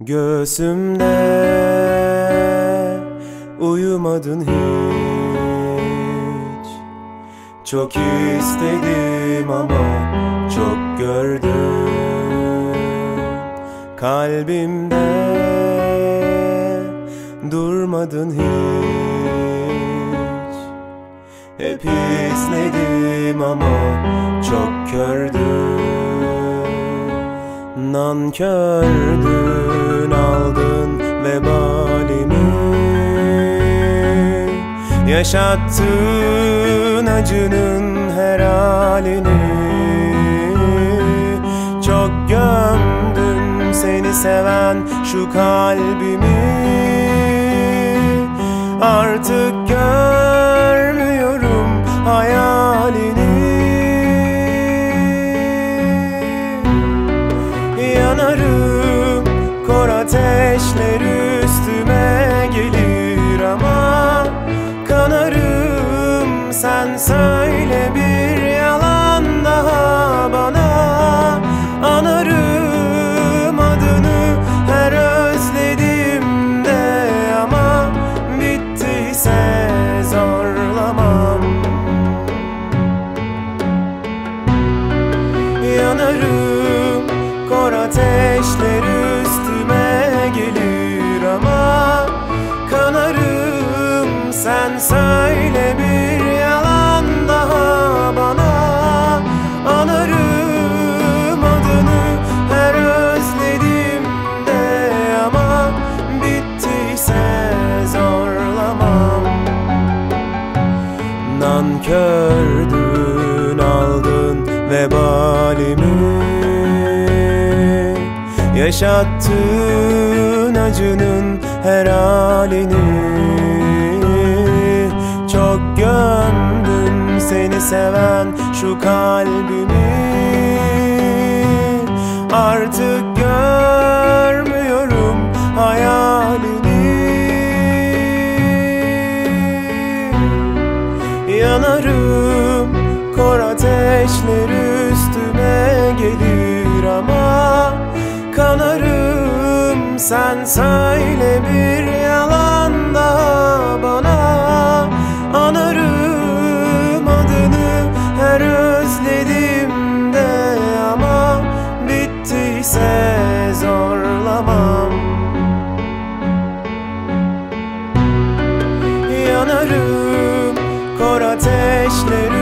Göğsümde uyumadın hiç. Çok istedim ama çok gördüm. Kalbimde durmadın hiç. Hep izledim ama çok kördüm Nankördün aldın vebalimi Yaşattın acının her halini. Çok gömdün seni seven şu kalbimi. Artık görmüyorum Yanarım kor ateşler üstüme gelir ama Kanarım sen söyle Nankördün aldın vebalimi. Yaşattın acının her halini. Çok gömdün seni seven şu kalbimi. Artık yanarım. Kor ateşler üstüme gelir ama Kanarım. Sen söyle bir yalan daha bana. Anarım adını her özlediğimde ama Bittiyse zorlamam. Yanarım کارا تشنه